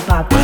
zapato.